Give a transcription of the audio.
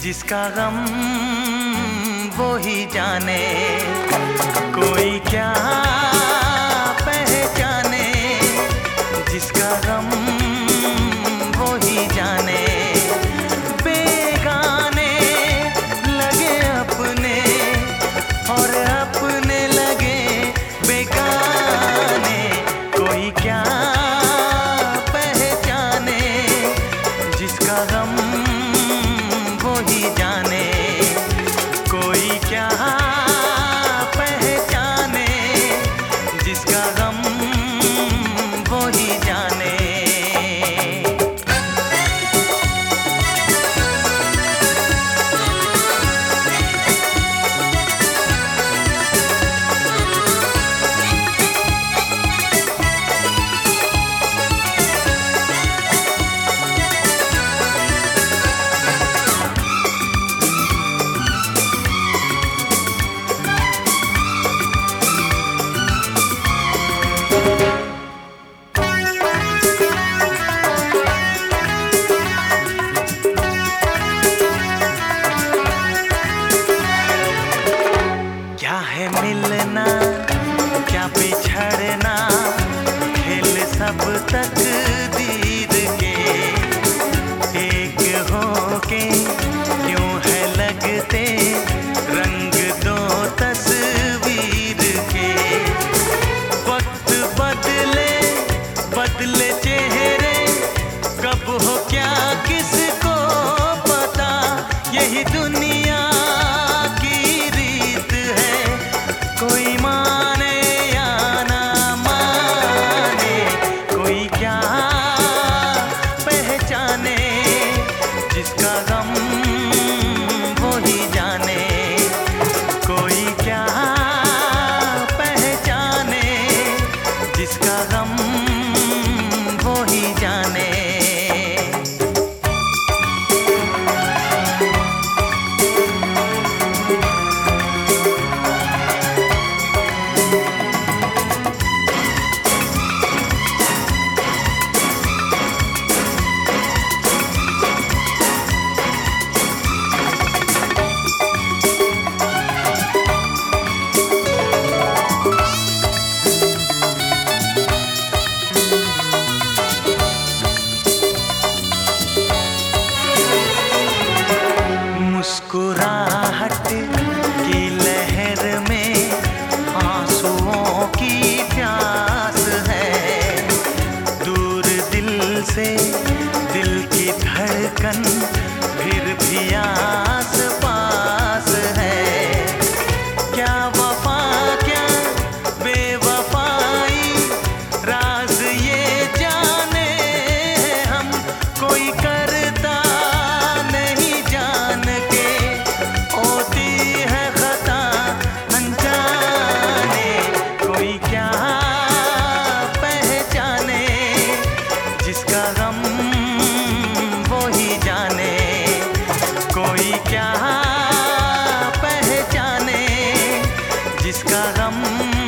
जिसका गम वो ही जाने। कोई क्या पहचाने? जिसका गम वो ही जाने। बेगाने लगे अपने, और अपने लगे बेगाने। कोई क्या पहचाने? जिसका गम that मुस्कुराहट की लहर में आंसुओं की प्यास है। दूर दिल से दिल की धड़कन फिर भी आ जिसका गम